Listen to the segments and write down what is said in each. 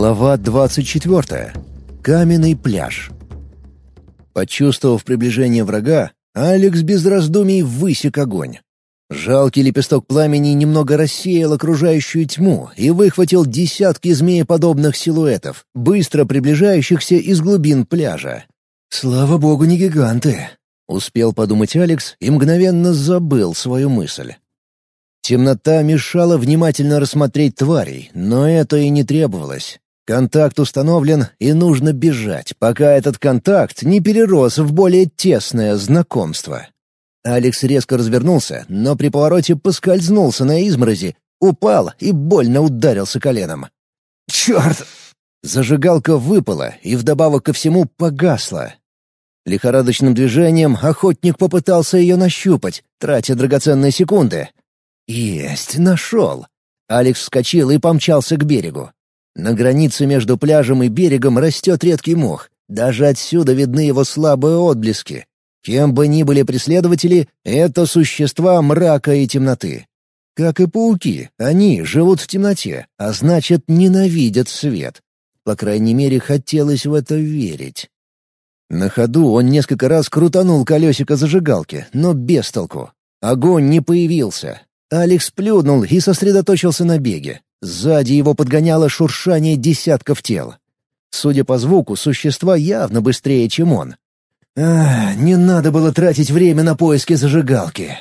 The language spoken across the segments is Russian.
Глава 24. Каменный пляж. Почувствовав приближение врага, Алекс без раздумий высек огонь. Жалкий лепесток пламени немного рассеял окружающую тьму и выхватил десятки змееподобных силуэтов, быстро приближающихся из глубин пляжа. «Слава богу, не гиганты!» — успел подумать Алекс и мгновенно забыл свою мысль. Темнота мешала внимательно рассмотреть тварей, но это и не требовалось. Контакт установлен, и нужно бежать, пока этот контакт не перерос в более тесное знакомство. Алекс резко развернулся, но при повороте поскользнулся на изморози, упал и больно ударился коленом. «Черт!» Зажигалка выпала и вдобавок ко всему погасла. Лихорадочным движением охотник попытался ее нащупать, тратя драгоценные секунды. «Есть, нашел!» Алекс вскочил и помчался к берегу. На границе между пляжем и берегом растет редкий мох. Даже отсюда видны его слабые отблески. Кем бы ни были преследователи, это существа мрака и темноты. Как и пауки, они живут в темноте, а значит, ненавидят свет. По крайней мере, хотелось в это верить. На ходу он несколько раз крутанул колесико зажигалки, но без толку. Огонь не появился. Алекс плюнул и сосредоточился на беге. Сзади его подгоняло шуршание десятков тел. Судя по звуку, существа явно быстрее, чем он. Ах, не надо было тратить время на поиски зажигалки.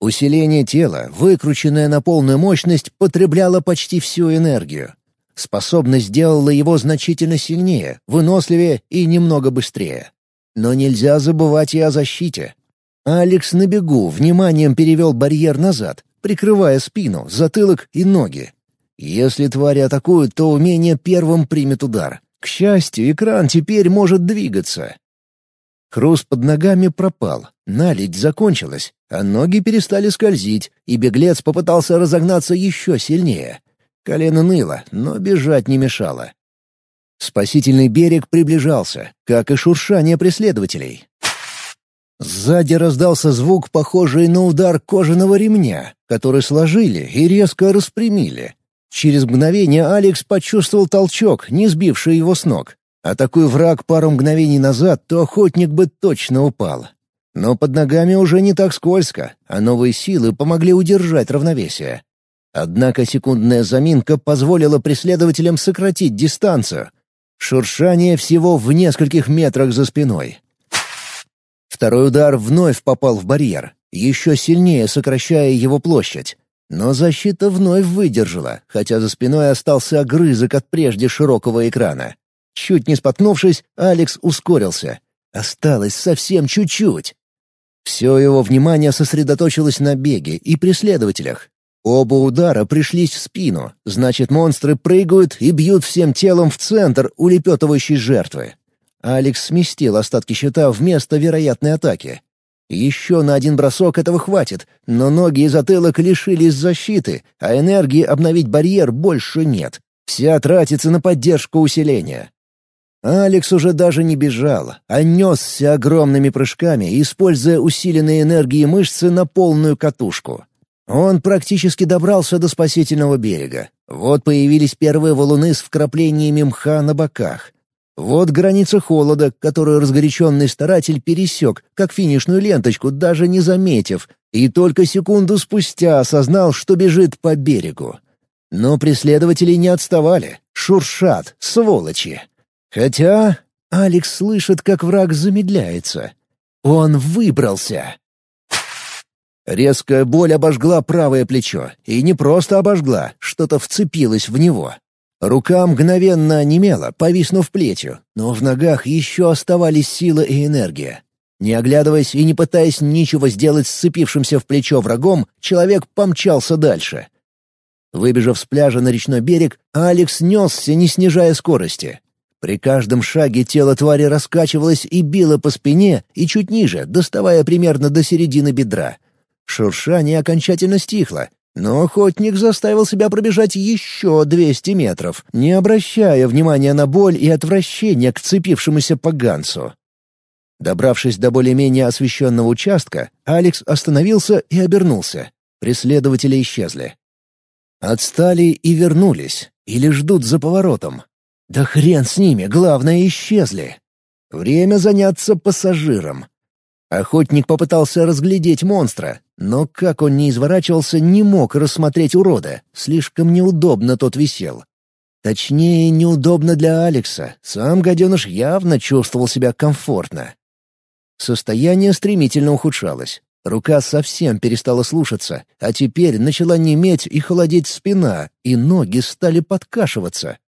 Усиление тела, выкрученное на полную мощность, потребляло почти всю энергию. Способность сделала его значительно сильнее, выносливее и немного быстрее. Но нельзя забывать и о защите. Алекс на бегу вниманием перевел барьер назад, прикрывая спину, затылок и ноги. Если твари атакуют, то умение первым примет удар. К счастью, экран теперь может двигаться. Хруст под ногами пропал, наледь закончилась, а ноги перестали скользить, и беглец попытался разогнаться еще сильнее. Колено ныло, но бежать не мешало. Спасительный берег приближался, как и шуршание преследователей. Сзади раздался звук, похожий на удар кожаного ремня, который сложили и резко распрямили. Через мгновение Алекс почувствовал толчок, не сбивший его с ног. А такой враг пару мгновений назад, то охотник бы точно упал. Но под ногами уже не так скользко, а новые силы помогли удержать равновесие. Однако секундная заминка позволила преследователям сократить дистанцию. Шуршание всего в нескольких метрах за спиной. Второй удар вновь попал в барьер, еще сильнее сокращая его площадь. Но защита вновь выдержала, хотя за спиной остался огрызок от прежде широкого экрана. Чуть не споткнувшись, Алекс ускорился. Осталось совсем чуть-чуть. Все его внимание сосредоточилось на беге и преследователях. Оба удара пришлись в спину, значит, монстры прыгают и бьют всем телом в центр улепетывающей жертвы. Алекс сместил остатки щита вместо вероятной атаки. Еще на один бросок этого хватит, но ноги и затылок лишились защиты, а энергии обновить барьер больше нет. Вся тратится на поддержку усиления. Алекс уже даже не бежал, а несся огромными прыжками, используя усиленные энергии мышцы на полную катушку. Он практически добрался до спасительного берега. Вот появились первые валуны с вкраплениями мха на боках. Вот граница холода, которую разгоряченный старатель пересек, как финишную ленточку, даже не заметив, и только секунду спустя осознал, что бежит по берегу. Но преследователи не отставали. Шуршат, сволочи. Хотя Алекс слышит, как враг замедляется. Он выбрался. Резкая боль обожгла правое плечо. И не просто обожгла, что-то вцепилось в него. Рука мгновенно онемела, повиснув плетью, но в ногах еще оставались сила и энергия. Не оглядываясь и не пытаясь ничего сделать с сцепившимся в плечо врагом, человек помчался дальше. Выбежав с пляжа на речной берег, Алекс несся, не снижая скорости. При каждом шаге тело твари раскачивалось и било по спине и чуть ниже, доставая примерно до середины бедра. Шуршание окончательно стихло, но охотник заставил себя пробежать еще 200 метров, не обращая внимания на боль и отвращение к цепившемуся поганцу. Добравшись до более-менее освещенного участка, Алекс остановился и обернулся. Преследователи исчезли. Отстали и вернулись, Или ждут за поворотом? Да хрен с ними, главное, исчезли. Время заняться пассажиром. Охотник попытался разглядеть монстра, но как он не изворачивался, не мог рассмотреть урода. Слишком неудобно тот висел. Точнее, неудобно для Алекса. Сам гаденыш явно чувствовал себя комфортно. Состояние стремительно ухудшалось. Рука совсем перестала слушаться, а теперь начала неметь и холодеть спина, и ноги стали подкашиваться.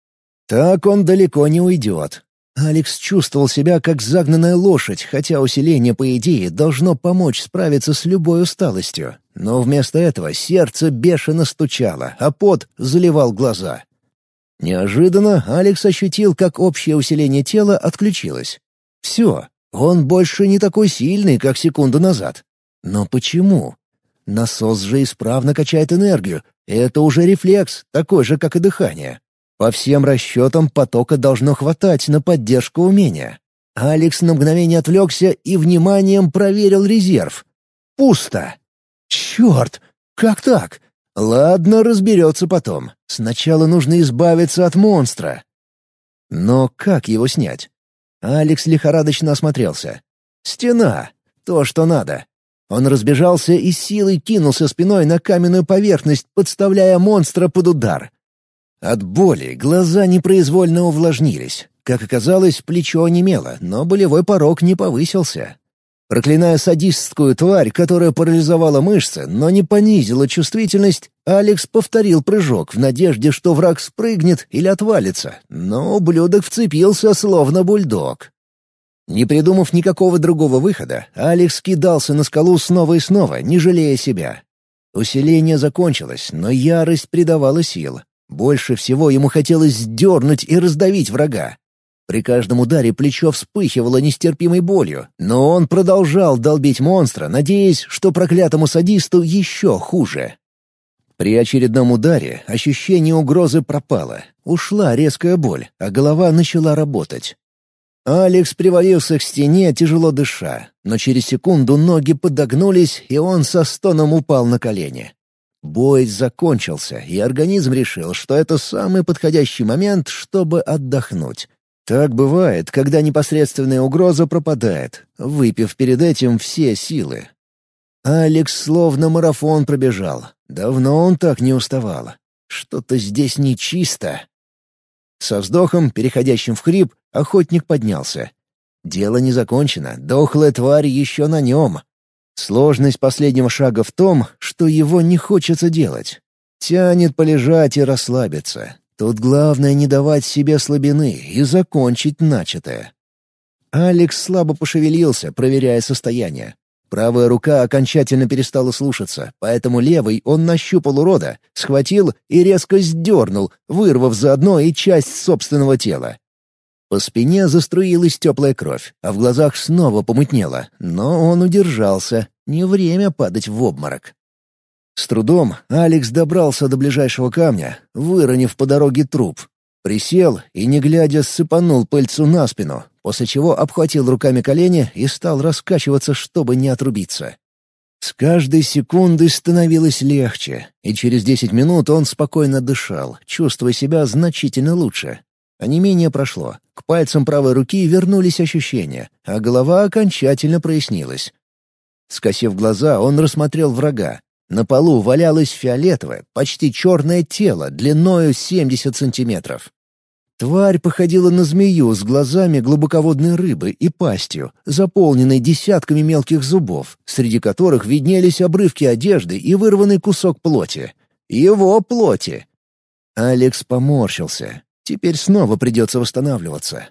Так он далеко не уйдет. Алекс чувствовал себя как загнанная лошадь, хотя усиление, по идее, должно помочь справиться с любой усталостью. Но вместо этого сердце бешено стучало, а пот заливал глаза. Неожиданно Алекс ощутил, как общее усиление тела отключилось. Все, он больше не такой сильный, как секунду назад. Но почему? Насос же исправно качает энергию. Это уже рефлекс, такой же, как и дыхание. По всем расчетам потока должно хватать на поддержку умения. Алекс на мгновение отвлекся и вниманием проверил резерв. Пусто. Черт! Как так? Ладно, разберется потом. Сначала нужно избавиться от монстра. Но как его снять? Алекс лихорадочно осмотрелся. Стена. То, что надо. Он разбежался и силой кинулся спиной на каменную поверхность, подставляя монстра под удар. От боли глаза непроизвольно увлажнились. Как оказалось, плечо онемело, но болевой порог не повысился. Проклиная садистскую тварь, которая парализовала мышцы, но не понизила чувствительность, Алекс повторил прыжок в надежде, что враг спрыгнет или отвалится, но ублюдок вцепился, словно бульдог. Не придумав никакого другого выхода, Алекс кидался на скалу снова и снова, не жалея себя. Усиление закончилось, но ярость придавала сил. Больше всего ему хотелось сдернуть и раздавить врага. При каждом ударе плечо вспыхивало нестерпимой болью, но он продолжал долбить монстра, надеясь, что проклятому садисту еще хуже. При очередном ударе ощущение угрозы пропало. Ушла резкая боль, а голова начала работать. Алекс привалился к стене, тяжело дыша, но через секунду ноги подогнулись, и он со стоном упал на колени. Бой закончился, и организм решил, что это самый подходящий момент, чтобы отдохнуть. Так бывает, когда непосредственная угроза пропадает, выпив перед этим все силы. Алекс словно марафон пробежал. Давно он так не уставал. Что-то здесь нечисто. Со вздохом, переходящим в хрип, охотник поднялся. Дело не закончено, дохлая тварь еще на нем. Сложность последнего шага в том, что его не хочется делать. Тянет полежать и расслабиться. Тут главное не давать себе слабины и закончить начатое. Алекс слабо пошевелился, проверяя состояние. Правая рука окончательно перестала слушаться, поэтому левой он нащупал урода, схватил и резко сдернул, вырвав заодно и часть собственного тела. По спине заструилась теплая кровь, а в глазах снова помутнело, но он удержался. Не время падать в обморок. С трудом Алекс добрался до ближайшего камня, выронив по дороге труп. Присел и, не глядя, сыпанул пыльцу на спину, после чего обхватил руками колени и стал раскачиваться, чтобы не отрубиться. С каждой секундой становилось легче, и через десять минут он спокойно дышал, чувствуя себя значительно лучше. А не менее прошло. К пальцам правой руки вернулись ощущения, а голова окончательно прояснилась. Скосив глаза, он рассмотрел врага, на полу валялось фиолетовое, почти черное тело длиною 70 сантиметров. Тварь походила на змею с глазами глубоководной рыбы и пастью, заполненной десятками мелких зубов, среди которых виднелись обрывки одежды и вырванный кусок плоти. Его плоти! Алекс поморщился. Теперь снова придется восстанавливаться.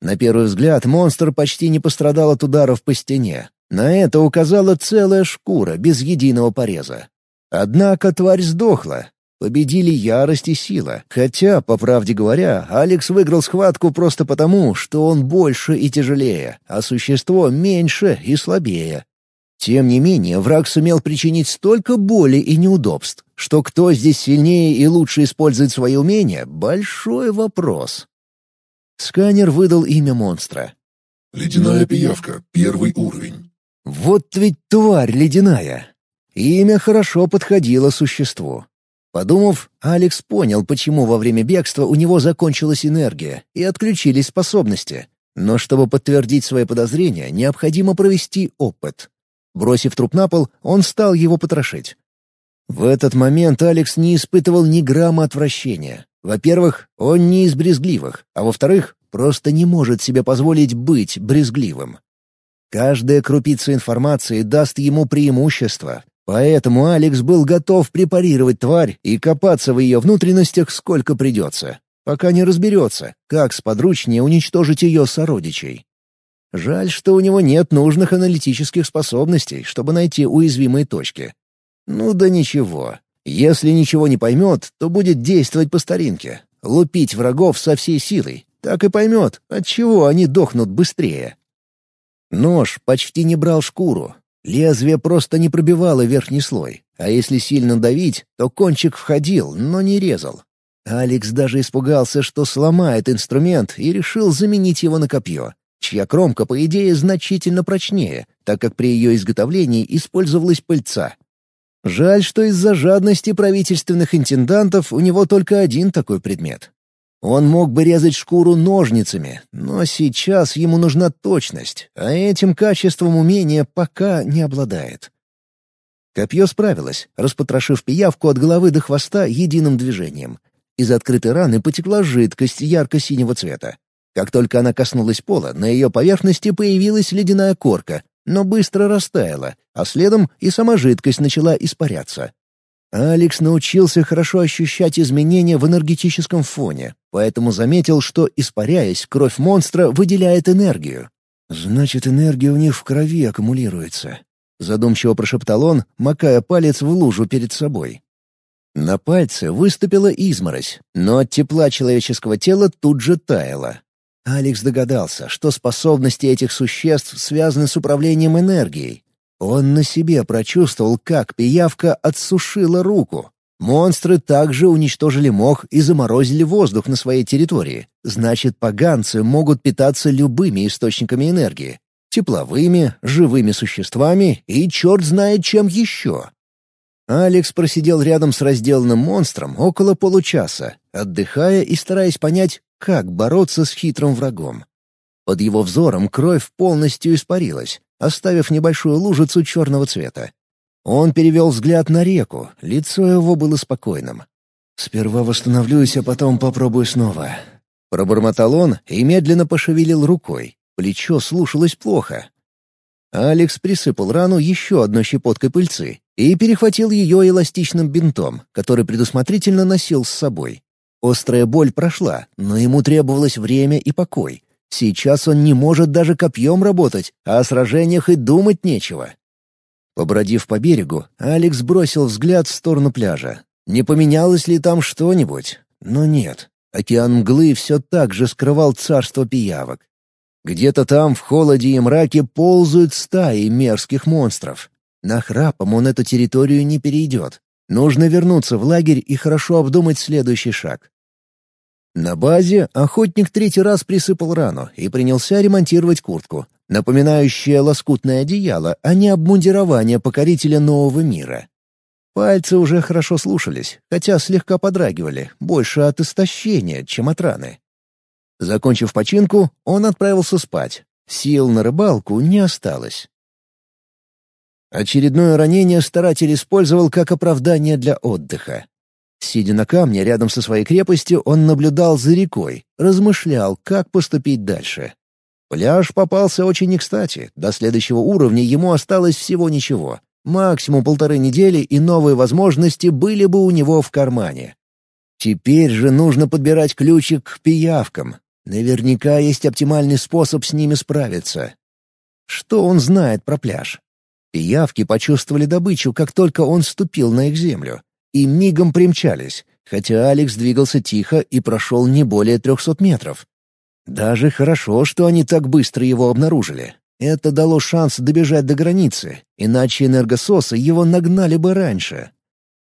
На первый взгляд монстр почти не пострадал от ударов по стене, на это указала целая шкура без единого пореза. Однако тварь сдохла. Победили ярость и сила, хотя, по правде говоря, Алекс выиграл схватку просто потому, что он больше и тяжелее, а существо меньше и слабее. Тем не менее, враг сумел причинить столько боли и неудобств, что кто здесь сильнее и лучше использует свои умения — большой вопрос. Сканер выдал имя монстра. «Ледяная пиявка, первый уровень». Вот ведь тварь ледяная. Имя хорошо подходило существу. Подумав, Алекс понял, почему во время бегства у него закончилась энергия и отключились способности. Но чтобы подтвердить свои подозрения, необходимо провести опыт. Бросив труп на пол, он стал его потрошить. В этот момент Алекс не испытывал ни грамма отвращения. Во-первых, он не из брезгливых, а во-вторых, просто не может себе позволить быть брезгливым. Каждая крупица информации даст ему преимущество, поэтому Алекс был готов препарировать тварь и копаться в ее внутренностях сколько придется, пока не разберется, как сподручнее уничтожить ее сородичей. Жаль, что у него нет нужных аналитических способностей, чтобы найти уязвимые точки. Ну да ничего. Если ничего не поймет, то будет действовать по старинке. Лупить врагов со всей силой. Так и поймет, от чего они дохнут быстрее. Нож почти не брал шкуру. Лезвие просто не пробивало верхний слой. А если сильно давить, то кончик входил, но не резал. Алекс даже испугался, что сломает инструмент, и решил заменить его на копье, чья кромка, по идее, значительно прочнее, так как при ее изготовлении использовалась пыльца. Жаль, что из-за жадности правительственных интендантов у него только один такой предмет. Он мог бы резать шкуру ножницами, но сейчас ему нужна точность, а этим качеством умения пока не обладает. Копье справилось, распотрошив пиявку от головы до хвоста единым движением. Из открытой раны потекла жидкость ярко-синего цвета. Как только она коснулась пола, на ее поверхности появилась ледяная корка, но быстро растаяла, а следом и сама жидкость начала испаряться. Алекс научился хорошо ощущать изменения в энергетическом фоне, поэтому заметил, что, испаряясь, кровь монстра выделяет энергию. «Значит, энергия у них в крови аккумулируется», — задумчиво прошептал он, макая палец в лужу перед собой. На пальце выступила изморозь, но от тепла человеческого тела тут же таяло. Алекс догадался, что способности этих существ связаны с управлением энергией, он на себе прочувствовал, как пиявка отсушила руку. Монстры также уничтожили мох и заморозили воздух на своей территории. Значит, поганцы могут питаться любыми источниками энергии. Тепловыми, живыми существами и черт знает чем еще. Алекс просидел рядом с разделанным монстром около получаса, отдыхая и стараясь понять, как бороться с хитрым врагом. Под его взором кровь полностью испарилась, оставив небольшую лужицу черного цвета. Он перевел взгляд на реку, лицо его было спокойным. «Сперва восстановлюсь, а потом попробую снова». Пробормотал он и медленно пошевелил рукой. Плечо слушалось плохо. Алекс присыпал рану еще одной щепоткой пыльцы и перехватил ее эластичным бинтом, который предусмотрительно носил с собой. Острая боль прошла, но ему требовалось время и покой, Сейчас он не может даже копьем работать, а о сражениях и думать нечего. Побродив по берегу, Алекс бросил взгляд в сторону пляжа. Не поменялось ли там что-нибудь? Но нет. Океан мглы все так же скрывал царство пиявок. Где-то там в холоде и мраке ползают стаи мерзких монстров. На храпом он эту территорию не перейдет. Нужно вернуться в лагерь и хорошо обдумать следующий шаг. На базе охотник третий раз присыпал рану и принялся ремонтировать куртку, напоминающее лоскутное одеяло, а не обмундирование покорителя нового мира. Пальцы уже хорошо слушались, хотя слегка подрагивали, больше от истощения, чем от раны. Закончив починку, он отправился спать. Сил на рыбалку не осталось. Очередное ранение старатель использовал как оправдание для отдыха. Сидя на камне рядом со своей крепостью, он наблюдал за рекой, размышлял, как поступить дальше. Пляж попался очень не кстати, до следующего уровня ему осталось всего ничего. Максимум полторы недели, и новые возможности были бы у него в кармане. Теперь же нужно подбирать ключик к пиявкам. Наверняка есть оптимальный способ с ними справиться. Что он знает про пляж? Пиявки почувствовали добычу, как только он ступил на их землю и мигом примчались, хотя Алекс двигался тихо и прошел не более трехсот метров. Даже хорошо, что они так быстро его обнаружили. Это дало шанс добежать до границы, иначе энергососы его нагнали бы раньше.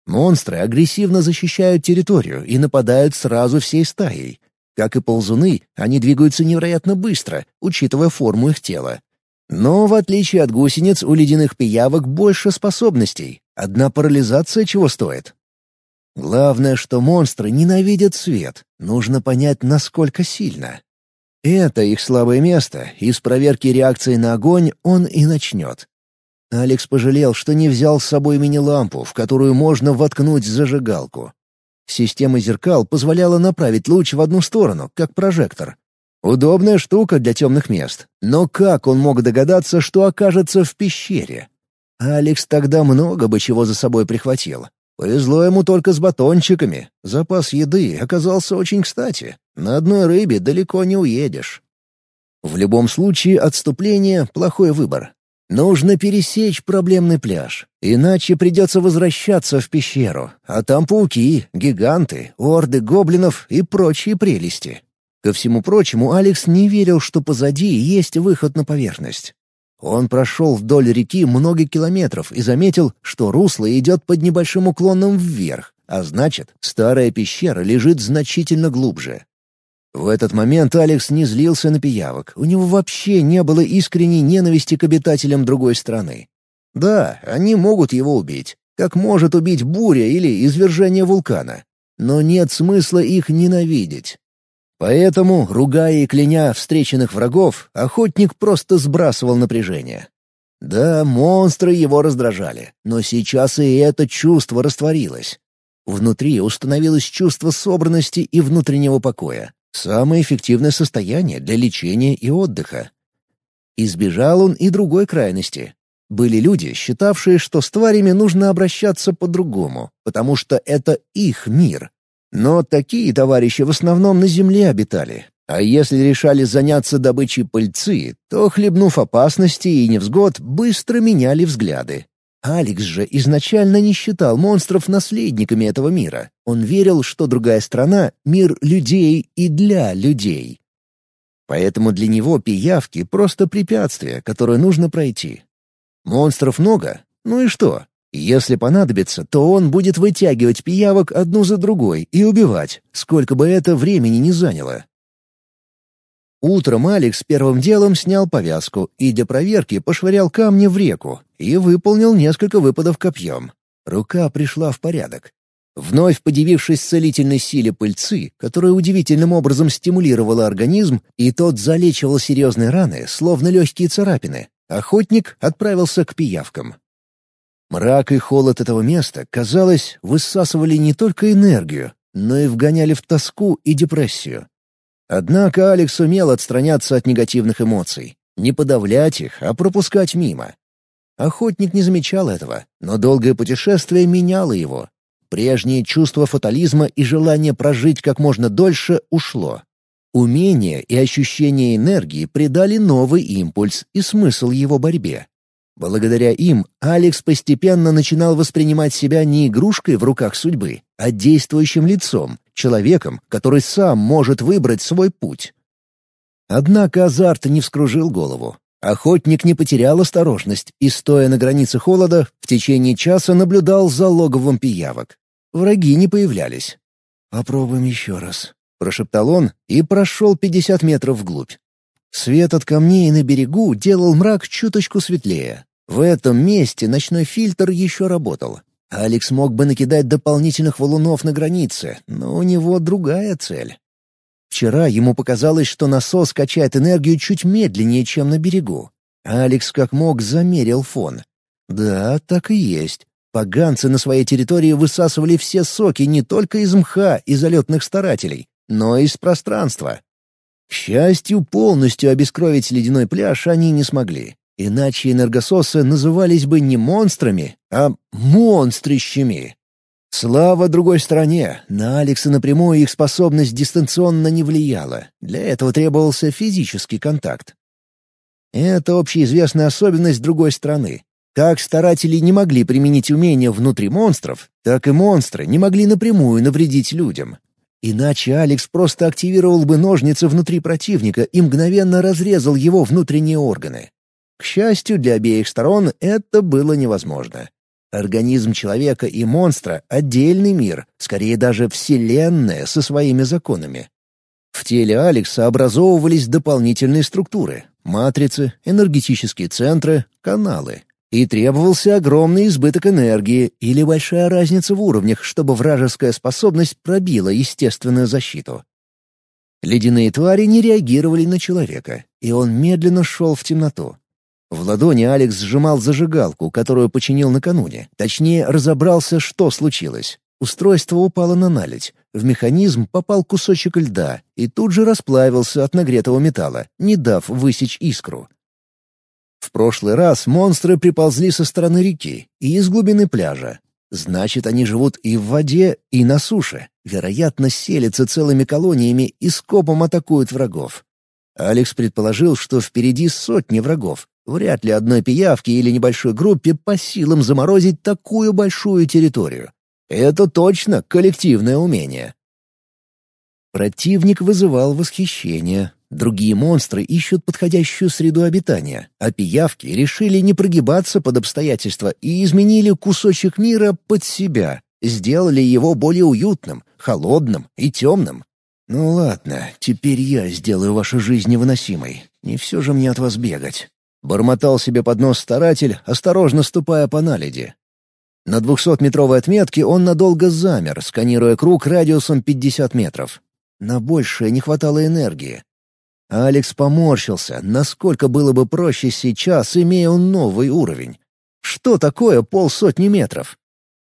Монстры агрессивно защищают территорию и нападают сразу всей стаей. Как и ползуны, они двигаются невероятно быстро, учитывая форму их тела. Но, в отличие от гусениц, у ледяных пиявок больше способностей, Одна парализация чего стоит? Главное, что монстры ненавидят свет. Нужно понять, насколько сильно. Это их слабое место, и с проверки реакции на огонь он и начнет. Алекс пожалел, что не взял с собой мини-лампу, в которую можно воткнуть зажигалку. Система зеркал позволяла направить луч в одну сторону, как прожектор. Удобная штука для темных мест. Но как он мог догадаться, что окажется в пещере? Алекс тогда много бы чего за собой прихватил. Повезло ему только с батончиками. Запас еды оказался очень кстати. На одной рыбе далеко не уедешь. В любом случае, отступление — плохой выбор. Нужно пересечь проблемный пляж, иначе придется возвращаться в пещеру, а там пауки, гиганты, орды гоблинов и прочие прелести. Ко всему прочему, Алекс не верил, что позади есть выход на поверхность. Он прошел вдоль реки много километров и заметил, что русло идет под небольшим уклоном вверх, а значит, старая пещера лежит значительно глубже. В этот момент Алекс не злился на пиявок, у него вообще не было искренней ненависти к обитателям другой страны. Да, они могут его убить, как может убить буря или извержение вулкана. Но нет смысла их ненавидеть. Поэтому, ругая и кляня встреченных врагов, охотник просто сбрасывал напряжение. Да, монстры его раздражали, но сейчас и это чувство растворилось. Внутри установилось чувство собранности и внутреннего покоя. Самое эффективное состояние для лечения и отдыха. Избежал он и другой крайности. Были люди, считавшие, что с тварями нужно обращаться по-другому, потому что это их мир. Но такие товарищи в основном на земле обитали. А если решали заняться добычей пыльцы, то, хлебнув опасности и невзгод, быстро меняли взгляды. Алекс же изначально не считал монстров наследниками этого мира. Он верил, что другая страна — мир людей и для людей. Поэтому для него пиявки — просто препятствие, которое нужно пройти. Монстров много? Ну и что? Если понадобится, то он будет вытягивать пиявок одну за другой и убивать, сколько бы это времени ни заняло. Утром Алекс первым делом снял повязку и для проверки пошвырял камни в реку и выполнил несколько выпадов копьем. Рука пришла в порядок. Вновь подивившись целительной силе пыльцы, которая удивительным образом стимулировала организм, и тот залечивал серьезные раны, словно легкие царапины, охотник отправился к пиявкам. Мрак и холод этого места, казалось, высасывали не только энергию, но и вгоняли в тоску и депрессию. Однако Алекс умел отстраняться от негативных эмоций, не подавлять их, а пропускать мимо. Охотник не замечал этого, но долгое путешествие меняло его. Прежнее чувство фатализма и желание прожить как можно дольше ушло. Умение и ощущение энергии придали новый импульс и смысл его борьбе. Благодаря им Алекс постепенно начинал воспринимать себя не игрушкой в руках судьбы, а действующим лицом, человеком, который сам может выбрать свой путь. Однако азарт не вскружил голову. Охотник не потерял осторожность и, стоя на границе холода, в течение часа наблюдал за логовом пиявок. Враги не появлялись. «Попробуем еще раз», — прошептал он и прошел пятьдесят метров вглубь. Свет от камней на берегу делал мрак чуточку светлее. В этом месте ночной фильтр еще работал. Алекс мог бы накидать дополнительных валунов на границе, но у него другая цель. Вчера ему показалось, что насос качает энергию чуть медленнее, чем на берегу. Алекс как мог замерил фон. Да, так и есть. Поганцы на своей территории высасывали все соки не только из мха и залетных старателей, но и из пространства. К счастью, полностью обескровить ледяной пляж они не смогли. Иначе энергососы назывались бы не монстрами, а монстрищами. Слава другой стороне, на Алекса напрямую их способность дистанционно не влияла. Для этого требовался физический контакт. Это общеизвестная особенность другой страны. Как старатели не могли применить умения внутри монстров, так и монстры не могли напрямую навредить людям. Иначе Алекс просто активировал бы ножницы внутри противника и мгновенно разрезал его внутренние органы. К счастью, для обеих сторон это было невозможно. Организм человека и монстра — отдельный мир, скорее даже вселенная со своими законами. В теле Алекса образовывались дополнительные структуры — матрицы, энергетические центры, каналы. И требовался огромный избыток энергии или большая разница в уровнях, чтобы вражеская способность пробила естественную защиту. Ледяные твари не реагировали на человека, и он медленно шел в темноту. В ладони Алекс сжимал зажигалку, которую починил накануне. Точнее, разобрался, что случилось. Устройство упало на наледь. В механизм попал кусочек льда и тут же расплавился от нагретого металла, не дав высечь искру. В прошлый раз монстры приползли со стороны реки и из глубины пляжа. Значит, они живут и в воде, и на суше. Вероятно, селятся целыми колониями и скопом атакуют врагов. Алекс предположил, что впереди сотни врагов. Вряд ли одной пиявке или небольшой группе по силам заморозить такую большую территорию. Это точно коллективное умение. Противник вызывал восхищение. Другие монстры ищут подходящую среду обитания, а пиявки решили не прогибаться под обстоятельства и изменили кусочек мира под себя, сделали его более уютным, холодным и темным. «Ну ладно, теперь я сделаю вашу жизнь невыносимой. Не все же мне от вас бегать». Бормотал себе под нос старатель, осторожно ступая по наледи. На двухсотметровой отметке он надолго замер, сканируя круг радиусом 50 метров. На большее не хватало энергии. Алекс поморщился, насколько было бы проще сейчас, имея он новый уровень. Что такое полсотни метров?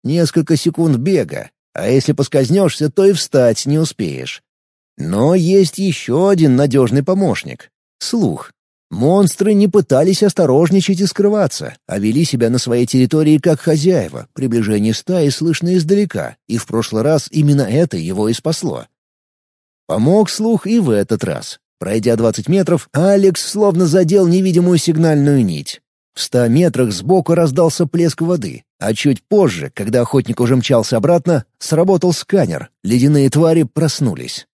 Несколько секунд бега, а если поскользнешься, то и встать не успеешь. Но есть еще один надежный помощник — слух. Монстры не пытались осторожничать и скрываться, а вели себя на своей территории как хозяева, приближение стаи слышно издалека, и в прошлый раз именно это его и спасло. Помог слух и в этот раз. Пройдя 20 метров, Алекс словно задел невидимую сигнальную нить. В ста метрах сбоку раздался плеск воды, а чуть позже, когда охотник уже мчался обратно, сработал сканер, ледяные твари проснулись.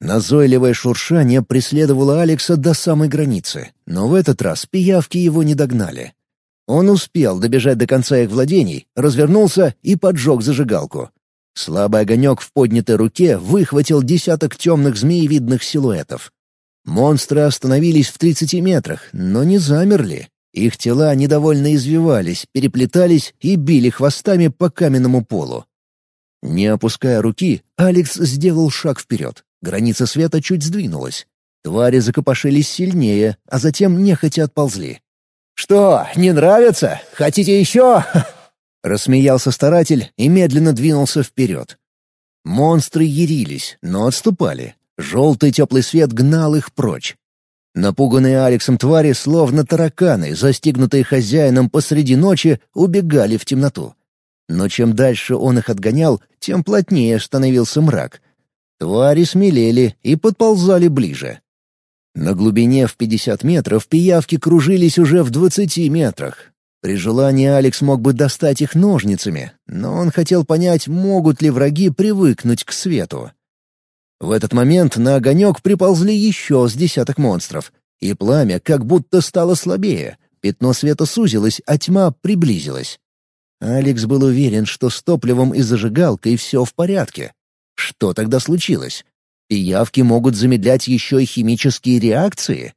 Назойливое шуршание преследовало Алекса до самой границы, но в этот раз пиявки его не догнали. Он успел добежать до конца их владений, развернулся и поджег зажигалку. Слабый огонек в поднятой руке выхватил десяток темных змеевидных силуэтов. Монстры остановились в тридцати метрах, но не замерли. Их тела недовольно извивались, переплетались и били хвостами по каменному полу. Не опуская руки, Алекс сделал шаг вперед. Граница света чуть сдвинулась. Твари закопошились сильнее, а затем нехотя отползли. «Что, не нравится? Хотите еще?» Рассмеялся старатель и медленно двинулся вперед. Монстры ярились, но отступали. Желтый теплый свет гнал их прочь. Напуганные Алексом твари, словно тараканы, застигнутые хозяином посреди ночи, убегали в темноту. Но чем дальше он их отгонял, тем плотнее становился мрак — Твари смелели и подползали ближе. На глубине в 50 метров пиявки кружились уже в 20 метрах. При желании Алекс мог бы достать их ножницами, но он хотел понять, могут ли враги привыкнуть к свету. В этот момент на огонек приползли еще с десяток монстров, и пламя как будто стало слабее, пятно света сузилось, а тьма приблизилась. Алекс был уверен, что с топливом и зажигалкой все в порядке. Что тогда случилось? Пиявки могут замедлять еще и химические реакции?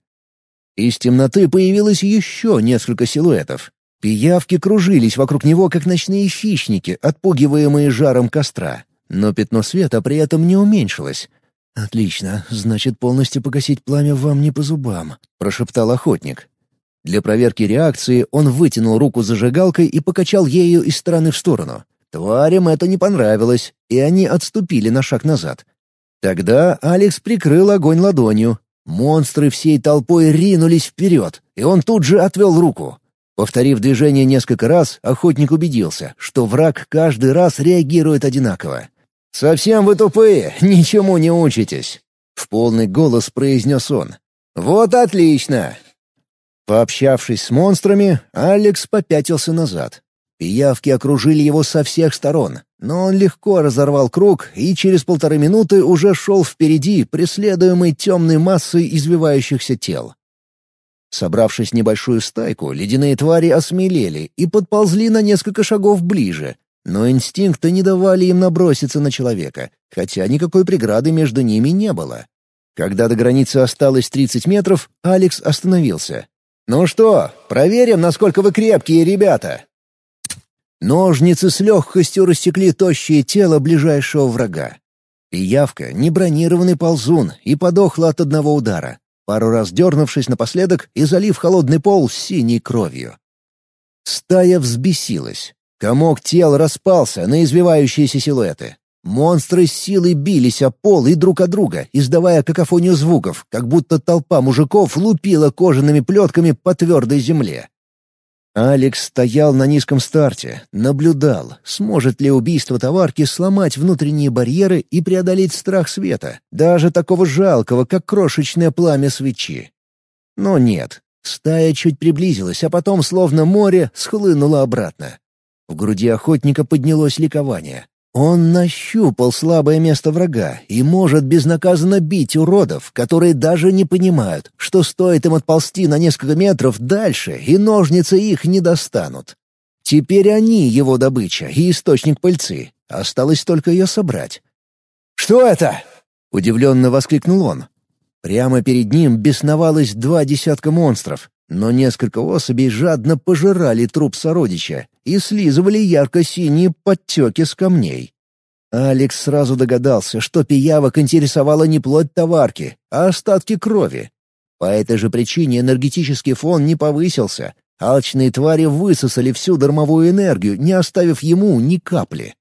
Из темноты появилось еще несколько силуэтов. Пиявки кружились вокруг него, как ночные хищники, отпугиваемые жаром костра. Но пятно света при этом не уменьшилось. «Отлично, значит, полностью погасить пламя вам не по зубам», — прошептал охотник. Для проверки реакции он вытянул руку зажигалкой и покачал ею из стороны в сторону. Тварям это не понравилось, и они отступили на шаг назад. Тогда Алекс прикрыл огонь ладонью. Монстры всей толпой ринулись вперед, и он тут же отвел руку. Повторив движение несколько раз, охотник убедился, что враг каждый раз реагирует одинаково. «Совсем вы тупые, ничему не учитесь!» — в полный голос произнес он. «Вот отлично!» Пообщавшись с монстрами, Алекс попятился назад. Пиявки окружили его со всех сторон, но он легко разорвал круг и через полторы минуты уже шел впереди, преследуемый темной массой извивающихся тел. Собравшись в небольшую стайку, ледяные твари осмелели и подползли на несколько шагов ближе, но инстинкты не давали им наброситься на человека, хотя никакой преграды между ними не было. Когда до границы осталось 30 метров, Алекс остановился. «Ну что, проверим, насколько вы крепкие ребята!» Ножницы с легкостью рассекли тощее тело ближайшего врага. Пиявка — не бронированный ползун и подохла от одного удара, пару раз дернувшись напоследок и залив холодный пол синей кровью. Стая взбесилась. Комок тел распался на извивающиеся силуэты. Монстры с силой бились о пол и друг от друга, издавая какофонию звуков, как будто толпа мужиков лупила кожаными плетками по твердой земле. Алекс стоял на низком старте, наблюдал, сможет ли убийство товарки сломать внутренние барьеры и преодолеть страх света, даже такого жалкого, как крошечное пламя свечи. Но нет, стая чуть приблизилась, а потом, словно море, схлынула обратно. В груди охотника поднялось ликование. Он нащупал слабое место врага и может безнаказанно бить уродов, которые даже не понимают, что стоит им отползти на несколько метров дальше, и ножницы их не достанут. Теперь они его добыча и источник пыльцы. Осталось только ее собрать. «Что это?» — удивленно воскликнул он. Прямо перед ним бесновалось два десятка монстров, но несколько особей жадно пожирали труп сородича и слизывали ярко-синие подтеки с камней. Алекс сразу догадался, что пиявок интересовала не плоть товарки, а остатки крови. По этой же причине энергетический фон не повысился. Алчные твари высосали всю дармовую энергию, не оставив ему ни капли.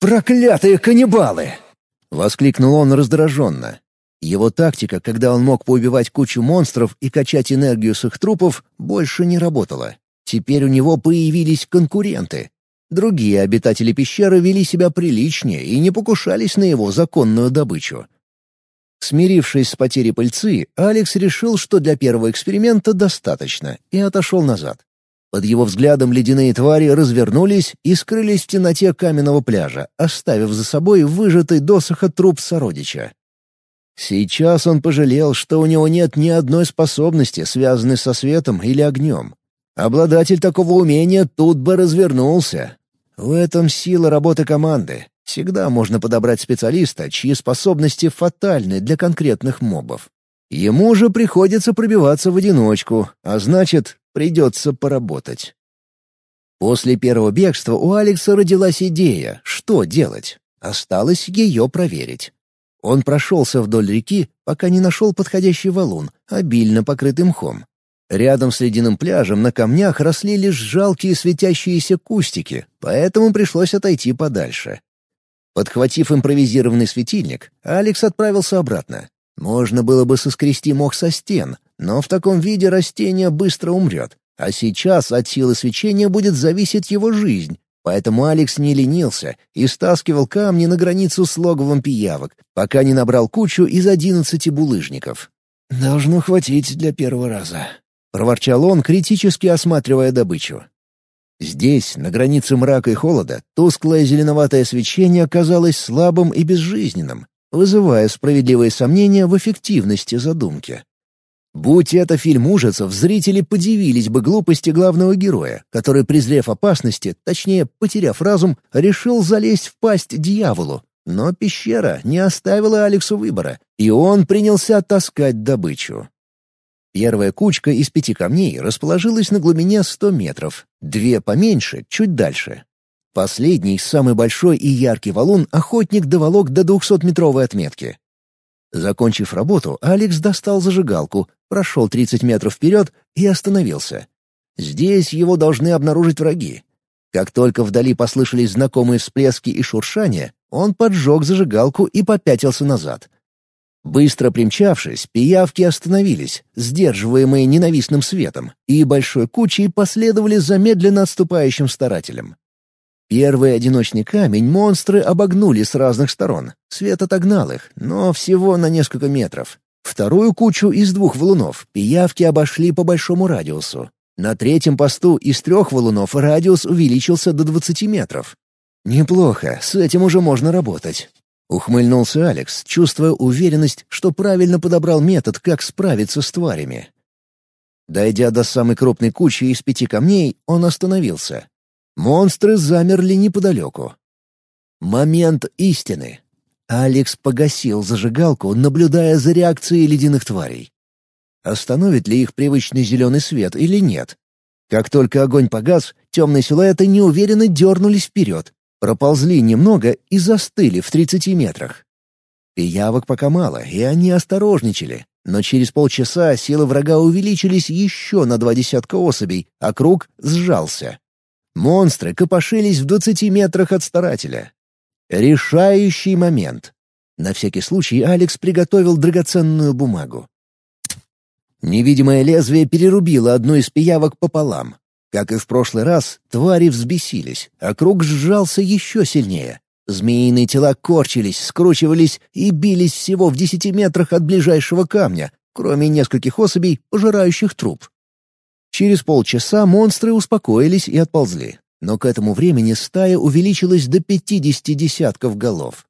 «Проклятые каннибалы!» — воскликнул он раздраженно. Его тактика, когда он мог поубивать кучу монстров и качать энергию с их трупов, больше не работала. Теперь у него появились конкуренты. Другие обитатели пещеры вели себя приличнее и не покушались на его законную добычу. Смирившись с потерей пыльцы, Алекс решил, что для первого эксперимента достаточно, и отошел назад. Под его взглядом ледяные твари развернулись и скрылись в темноте каменного пляжа, оставив за собой выжатый досоха труп сородича. Сейчас он пожалел, что у него нет ни одной способности, связанной со светом или огнем. Обладатель такого умения тут бы развернулся. В этом сила работы команды. Всегда можно подобрать специалиста, чьи способности фатальны для конкретных мобов. Ему же приходится пробиваться в одиночку, а значит, придется поработать. После первого бегства у Алекса родилась идея, что делать. Осталось ее проверить. Он прошелся вдоль реки, пока не нашел подходящий валун, обильно покрытый мхом. Рядом с ледяным пляжем на камнях росли лишь жалкие светящиеся кустики, поэтому пришлось отойти подальше. Подхватив импровизированный светильник, Алекс отправился обратно. Можно было бы соскрести мох со стен, но в таком виде растение быстро умрет, а сейчас от силы свечения будет зависеть его жизнь, Поэтому Алекс не ленился и стаскивал камни на границу с логовом пиявок, пока не набрал кучу из одиннадцати булыжников. «Должно хватить для первого раза», — проворчал он, критически осматривая добычу. Здесь, на границе мрака и холода, тусклое зеленоватое свечение оказалось слабым и безжизненным, вызывая справедливые сомнения в эффективности задумки. Будь это фильм ужасов, зрители подивились бы глупости главного героя, который, презрев опасности, точнее, потеряв разум, решил залезть в пасть дьяволу. Но пещера не оставила Алексу выбора, и он принялся таскать добычу. Первая кучка из пяти камней расположилась на глубине 100 метров, две поменьше, чуть дальше. Последний, самый большой и яркий валун охотник доволок до 200-метровой отметки. Закончив работу, Алекс достал зажигалку, прошел 30 метров вперед и остановился. Здесь его должны обнаружить враги. Как только вдали послышались знакомые всплески и шуршания, он поджег зажигалку и попятился назад. Быстро примчавшись, пиявки остановились, сдерживаемые ненавистным светом, и большой кучей последовали за медленно отступающим старателем. Первый одиночный камень монстры обогнули с разных сторон. Свет отогнал их, но всего на несколько метров. Вторую кучу из двух валунов пиявки обошли по большому радиусу. На третьем посту из трех валунов радиус увеличился до 20 метров. «Неплохо, с этим уже можно работать», — ухмыльнулся Алекс, чувствуя уверенность, что правильно подобрал метод, как справиться с тварями. Дойдя до самой крупной кучи из пяти камней, он остановился. Монстры замерли неподалеку. Момент истины. Алекс погасил зажигалку, наблюдая за реакцией ледяных тварей. остановит ли их привычный зеленый свет или нет. Как только огонь погас, темные силуэты неуверенно дернулись вперед, проползли немного и застыли в 30 метрах. Пиявок пока мало, и они осторожничали, но через полчаса силы врага увеличились еще на два десятка особей, а круг сжался. Монстры копошились в двадцати метрах от старателя. Решающий момент. На всякий случай Алекс приготовил драгоценную бумагу. Невидимое лезвие перерубило одну из пиявок пополам. Как и в прошлый раз, твари взбесились, а круг сжался еще сильнее. Змеиные тела корчились, скручивались и бились всего в десяти метрах от ближайшего камня, кроме нескольких особей, пожирающих труп. Через полчаса монстры успокоились и отползли, но к этому времени стая увеличилась до пятидесяти десятков голов.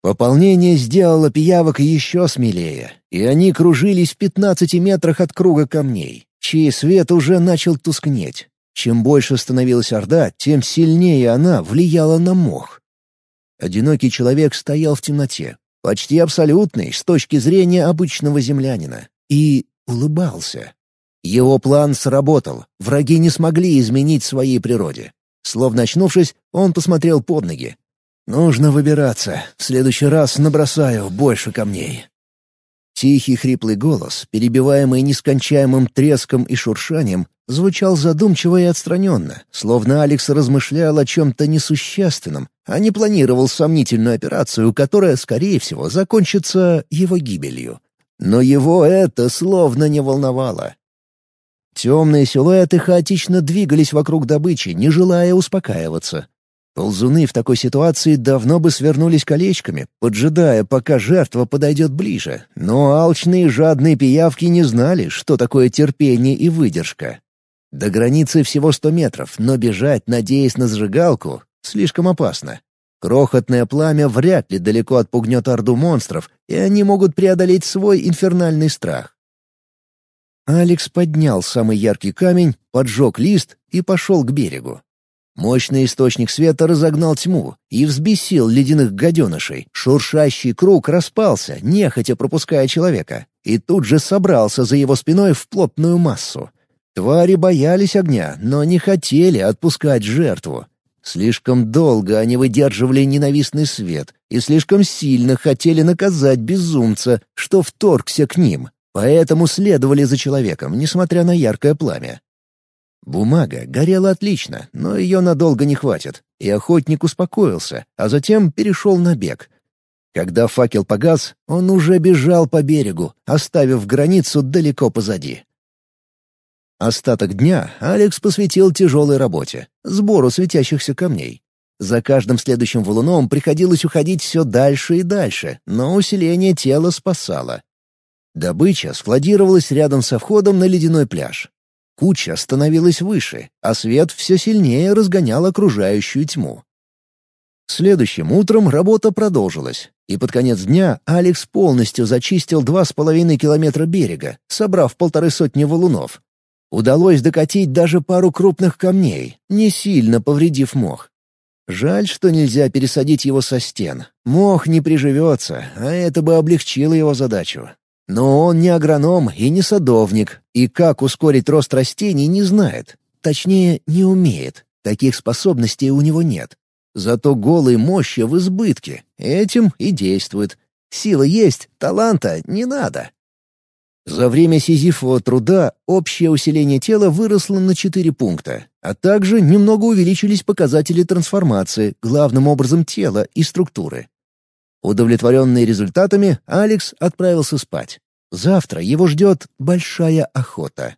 Пополнение сделало пиявок еще смелее, и они кружились в пятнадцати метрах от круга камней, чей свет уже начал тускнеть. Чем больше становилась Орда, тем сильнее она влияла на мох. Одинокий человек стоял в темноте, почти абсолютный с точки зрения обычного землянина, и улыбался. Его план сработал, враги не смогли изменить своей природе. Словно очнувшись, он посмотрел под ноги. «Нужно выбираться. В следующий раз набросаю больше камней». Тихий хриплый голос, перебиваемый нескончаемым треском и шуршанием, звучал задумчиво и отстраненно, словно Алекс размышлял о чем-то несущественном, а не планировал сомнительную операцию, которая, скорее всего, закончится его гибелью. Но его это словно не волновало. Темные силуэты хаотично двигались вокруг добычи, не желая успокаиваться. Ползуны в такой ситуации давно бы свернулись колечками, поджидая, пока жертва подойдет ближе, но алчные жадные пиявки не знали, что такое терпение и выдержка. До границы всего сто метров, но бежать, надеясь на зажигалку, слишком опасно. Крохотное пламя вряд ли далеко отпугнет орду монстров, и они могут преодолеть свой инфернальный страх. Алекс поднял самый яркий камень, поджег лист и пошел к берегу. Мощный источник света разогнал тьму и взбесил ледяных гаденышей. Шуршащий круг распался, нехотя пропуская человека, и тут же собрался за его спиной в плотную массу. Твари боялись огня, но не хотели отпускать жертву. Слишком долго они выдерживали ненавистный свет и слишком сильно хотели наказать безумца, что вторгся к ним, поэтому следовали за человеком, несмотря на яркое пламя. Бумага горела отлично, но ее надолго не хватит, и охотник успокоился, а затем перешел на бег. Когда факел погас, он уже бежал по берегу, оставив границу далеко позади. Остаток дня Алекс посвятил тяжелой работе — сбору светящихся камней. За каждым следующим валуном приходилось уходить все дальше и дальше, но усиление тела спасало. Добыча складировалась рядом со входом на ледяной пляж. Куча становилась выше, а свет все сильнее разгонял окружающую тьму. Следующим утром работа продолжилась, и под конец дня Алекс полностью зачистил два с половиной километра берега, собрав полторы сотни валунов. Удалось докатить даже пару крупных камней, не сильно повредив мох. Жаль, что нельзя пересадить его со стен. Мох не приживется, а это бы облегчило его задачу. Но он не агроном и не садовник, и как ускорить рост растений не знает. Точнее, не умеет. Таких способностей у него нет. Зато голой мощи в избытке. Этим и действует. Сила есть, таланта не надо. За время сизифового труда общее усиление тела выросло на 4 пункта, а также немного увеличились показатели трансформации, главным образом тела и структуры. Удовлетворенный результатами, Алекс отправился спать. Завтра его ждет большая охота.